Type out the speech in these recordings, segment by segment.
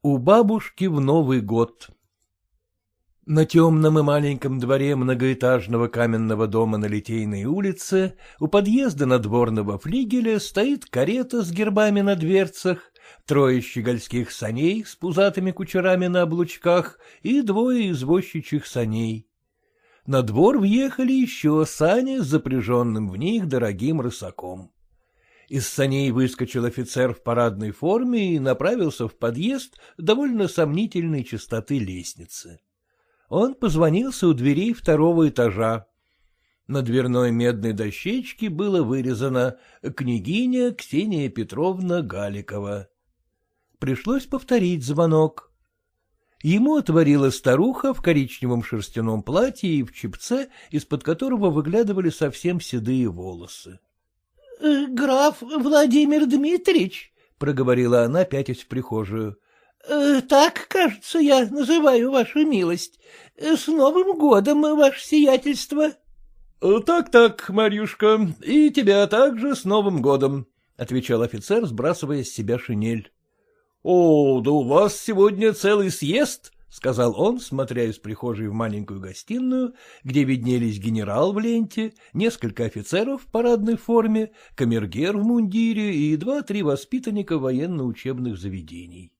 У бабушки в Новый год На темном и маленьком дворе многоэтажного каменного дома на Литейной улице у подъезда надворного флигеля стоит карета с гербами на дверцах, трое щегольских саней с пузатыми кучерами на облучках и двое извозчичьих саней. На двор въехали еще сани с запряженным в них дорогим рысаком. Из саней выскочил офицер в парадной форме и направился в подъезд довольно сомнительной чистоты лестницы. Он позвонился у дверей второго этажа. На дверной медной дощечке было вырезано «Княгиня Ксения Петровна Галикова». Пришлось повторить звонок. Ему отворила старуха в коричневом шерстяном платье и в чепце, из-под которого выглядывали совсем седые волосы. Э, — Граф Владимир Дмитриевич, — проговорила она, пятясь в прихожую. «Э, — Так, кажется, я называю вашу милость. Э, с Новым годом, ваше сиятельство. — Так-так, Марьюшка, и тебя также с Новым годом, — отвечал офицер, сбрасывая с себя шинель. — О, да у вас сегодня целый съезд, — сказал он, смотря из прихожей в маленькую гостиную, где виднелись генерал в ленте, несколько офицеров в парадной форме, камергер в мундире и два-три воспитанника военно-учебных заведений.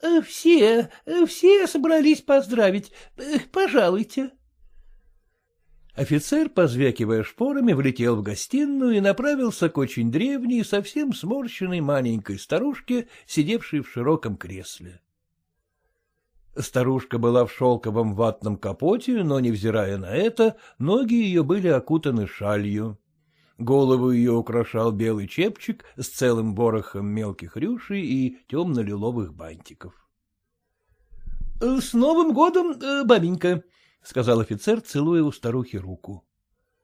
— Все, все собрались поздравить. Пожалуйте. Офицер, позвякивая шпорами, влетел в гостиную и направился к очень древней, совсем сморщенной маленькой старушке, сидевшей в широком кресле. Старушка была в шелковом ватном капоте, но, невзирая на это, ноги ее были окутаны шалью. Голову ее украшал белый чепчик с целым ворохом мелких рюшей и темно-лиловых бантиков. — С Новым годом, э, бабенька! — сказал офицер, целуя у старухи руку.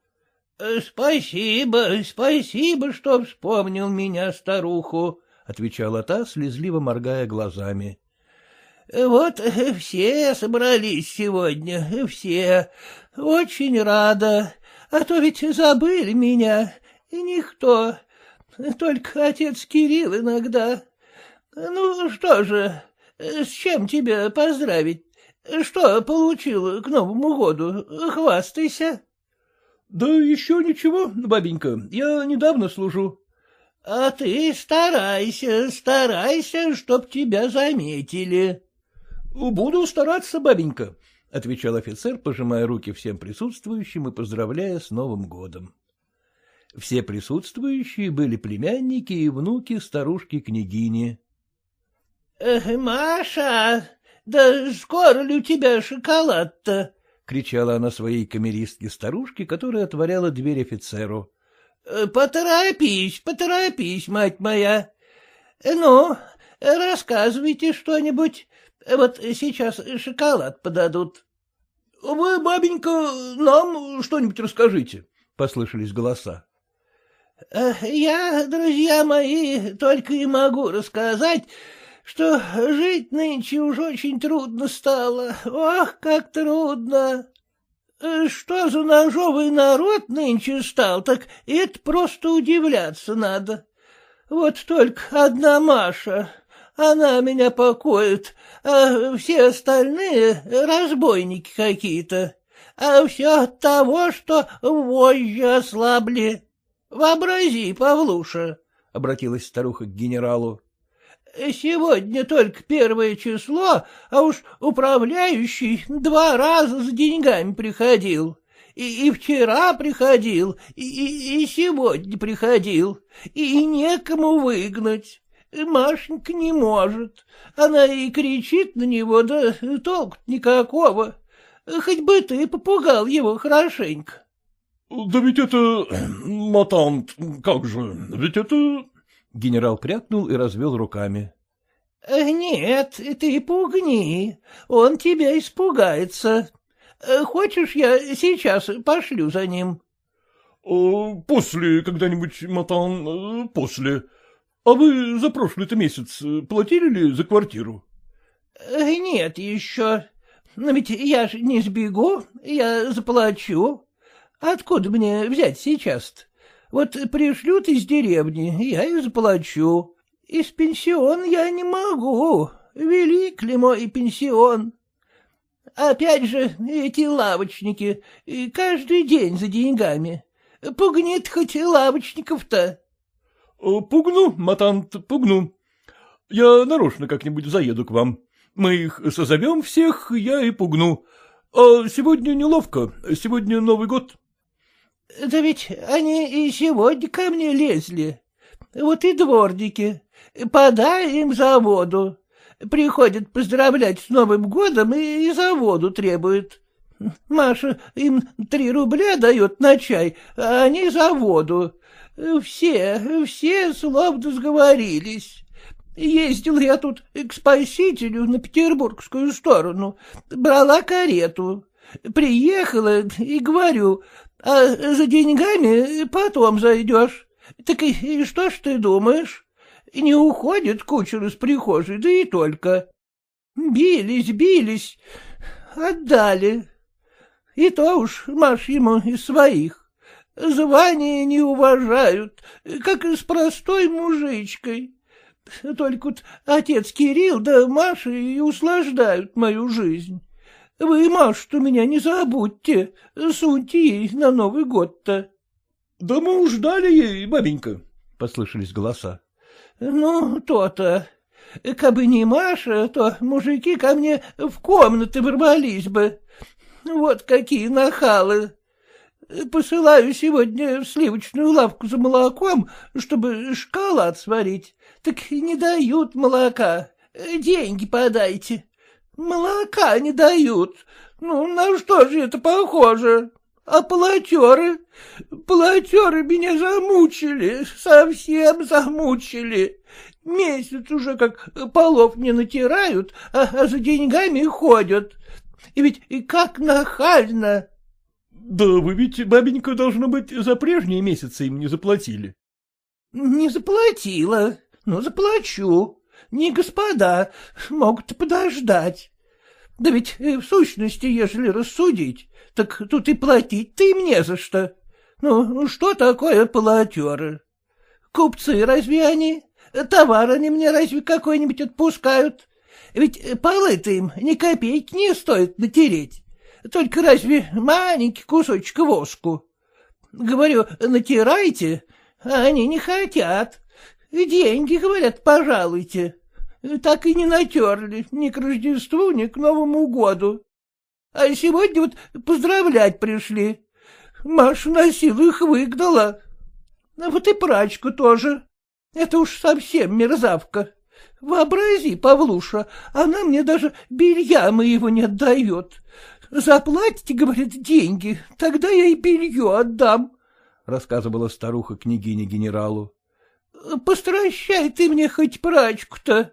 — Спасибо, спасибо, что вспомнил меня, старуху, — отвечала та, слезливо моргая глазами. Вот все собрались сегодня, все. Очень рада. А то ведь забыли меня. И никто. Только отец Кирилл иногда. Ну, что же, с чем тебя поздравить? Что получил к Новому году? Хвастайся. — Да еще ничего, бабенька, я недавно служу. — А ты старайся, старайся, чтоб тебя заметили. — Буду стараться, бабенька, — отвечал офицер, пожимая руки всем присутствующим и поздравляя с Новым годом. Все присутствующие были племянники и внуки старушки-княгини. — Маша, да скоро ли у тебя шоколад-то? — кричала она своей камеристке-старушке, которая отворяла дверь офицеру. — Поторопись, поторопись, мать моя. Ну, рассказывайте что-нибудь, вот сейчас шоколад подадут. — Вы, бабенька, нам что-нибудь расскажите, — послышались голоса. — Я, друзья мои, только и могу рассказать, что жить нынче уж очень трудно стало. Ох, как трудно! Что за ножовый народ нынче стал, так это просто удивляться надо. Вот только одна Маша, она меня покоит, а все остальные разбойники какие-то. А все от того, что вожжи ослабли. Вообрази, Павлуша, — обратилась старуха к генералу. Сегодня только первое число, а уж управляющий два раза с деньгами приходил. И, и вчера приходил, и, и, и сегодня приходил, и некому выгнать. Машенька не может. Она и кричит на него, да толк никакого. Хоть бы ты попугал его хорошенько. — Да ведь это... матант, как же, ведь это... Генерал крякнул и развел руками. — Нет, ты пугни, он тебя испугается. Хочешь, я сейчас пошлю за ним? — После когда-нибудь, Матан, после. А вы за прошлый-то месяц платили ли за квартиру? — Нет еще. Но ведь я ж не сбегу, я заплачу. Откуда мне взять сейчас-то? Вот пришлют из деревни, я и заплачу. Из пенсион я не могу, велик ли мой пенсион? Опять же, эти лавочники, каждый день за деньгами. Пугнет хоть лавочников-то. — Пугну, матант, пугну. Я нарочно как-нибудь заеду к вам. Мы их созовем всех, я и пугну. А сегодня неловко, сегодня Новый год. — Да ведь они и сегодня ко мне лезли. Вот и дворники. Подай им за воду. Приходят поздравлять с Новым годом и за воду требуют. Маша им три рубля дает на чай, а они за воду. Все, все словно сговорились. Ездил я тут к спасителю на петербургскую сторону, брала карету. Приехала и говорю, а за деньгами потом зайдешь. Так и что ж ты думаешь? Не уходит кучер из прихожей, да и только. Бились, бились, отдали. И то уж, Маш, ему из своих. Звания не уважают, как и с простой мужичкой. Только вот отец Кирилл да Маша и услаждают мою жизнь. Вы Машу-то меня не забудьте, суньте ей на Новый год-то. — Да мы уж дали ей, бабенька, — послышались голоса. — Ну, то-то. Кабы не Маша, то мужики ко мне в комнаты ворвались бы. Вот какие нахалы. Посылаю сегодня в сливочную лавку за молоком, чтобы шоколад сварить. Так не дают молока. Деньги подайте. Молока не дают. Ну, на что же это похоже? А полотеры? Полотеры меня замучили, совсем замучили. Месяц уже как полов не натирают, а, а за деньгами ходят. И ведь и как нахально. — Да вы ведь, бабенька, должно быть, за прежние месяцы им не заплатили. — Не заплатила, но заплачу. Не господа, могут подождать. Да ведь э, в сущности, ежели рассудить, так тут и платить-то им не за что. Ну, что такое полотеры? Купцы разве они? Товар они мне разве какой-нибудь отпускают? Ведь полы-то им ни копейки не стоит натереть. Только разве маленький кусочек воску? Говорю, натирайте, а они не хотят. Деньги, говорят, пожалуйте. Так и не натерли ни к Рождеству, ни к Новому году. А сегодня вот поздравлять пришли. Маша на силу их выгнала. А вот и прачку тоже. Это уж совсем мерзавка. Вообрази, Павлуша, она мне даже белья моего не отдает. Заплатите, говорит, деньги, тогда я и белье отдам, — рассказывала старуха княгине генералу. — Постращай ты мне хоть прачку-то.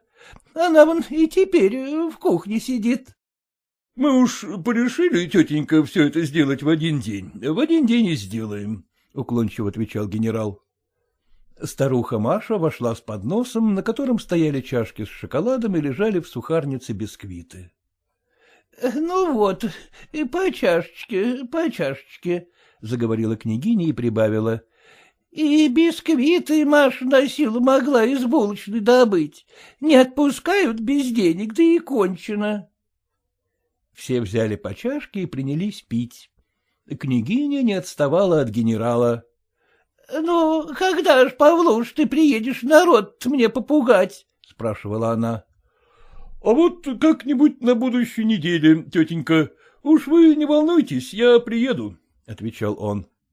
Она вон и теперь в кухне сидит. — Мы уж порешили, тетенька, все это сделать в один день. В один день и сделаем, — уклончиво отвечал генерал. Старуха Маша вошла с подносом, на котором стояли чашки с шоколадом и лежали в сухарнице бисквиты. — Ну вот, по чашечке, по чашечке, — заговорила княгиня и прибавила. — И бисквиты Маша на силу могла из булочной добыть. Не отпускают без денег, да и кончено. Все взяли по чашке и принялись пить. Княгиня не отставала от генерала. — Ну, когда ж, Павлуш, ты приедешь народ мне попугать? — спрашивала она. — А вот как-нибудь на будущей неделе, тетенька. Уж вы не волнуйтесь, я приеду, — отвечал он.